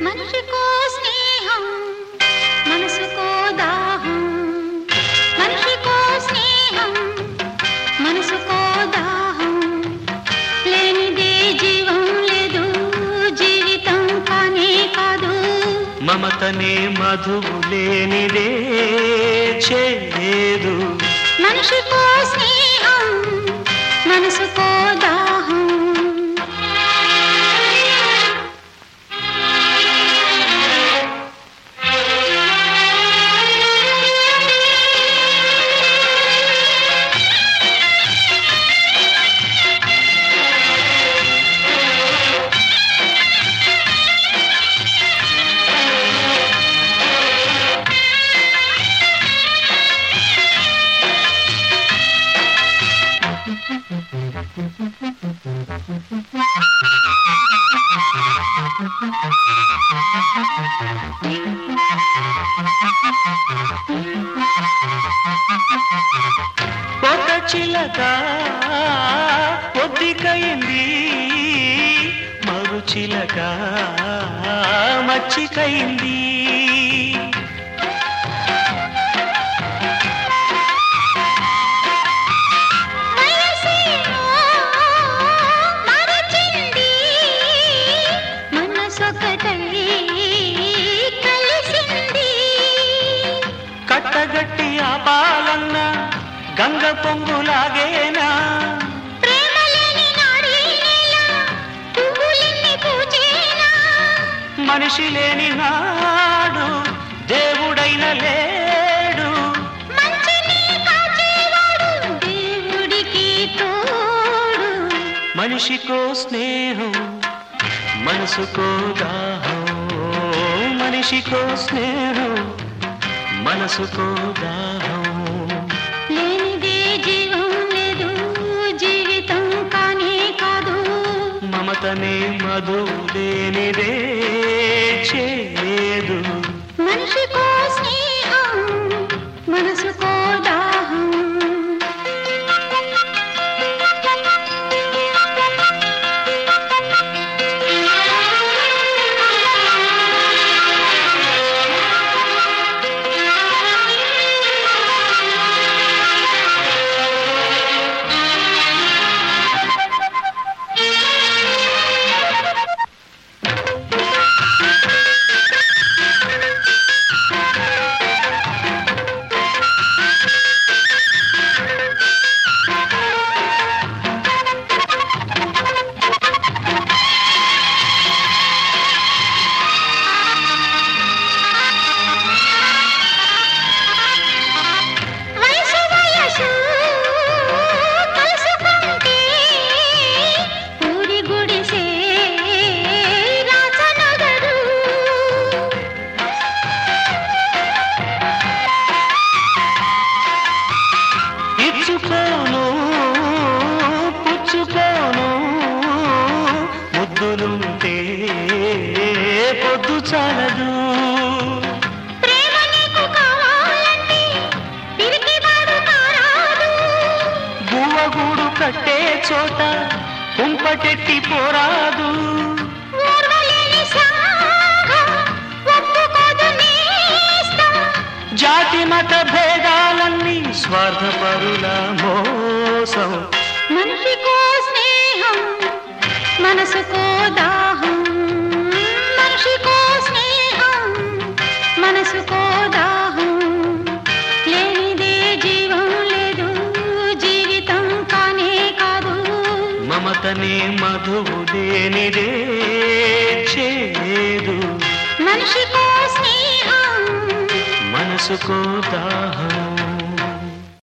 మనిషికో స్నేహం మనసుకో దాహం. మనిషికో స్నేహం మనసుకో దాహం. లేనిదే జీవం లేదు జీవితం కానే కాదు. మమతనే మధువు లేనిదే చేదు. మనిషికో స్నేహం ఒక చిలక ఒద్దికైంది మరు చిలక మచ్చికైంది. కట్టగట్టి ఆపాలన్న గంగ పొంగులాగేనా మనిషి లేని నాడు దేవుడైన లేడు. మనిషికో స్నేహం మనసుకో దాహం మనిషికో స్నేహం మనసుకో దాహం. లేనిదే జీవం లేదు జీవితం కానే కాదు. మమతనే మధువు లేనిదే చేదు మనిషికో స్నేహం చాలదు. గువ్వగూడు కట్టే చోట కుంపటెట్టి పోరాదు. జాతి మత భేదాలన్నీ స్వార్థపరుల మోసం. మనిషికో స్నేహం మనసుకో దాహం. మధువు లేనిదే చేదు. మనిషికో స్నేహం. మనసుకో దాహం.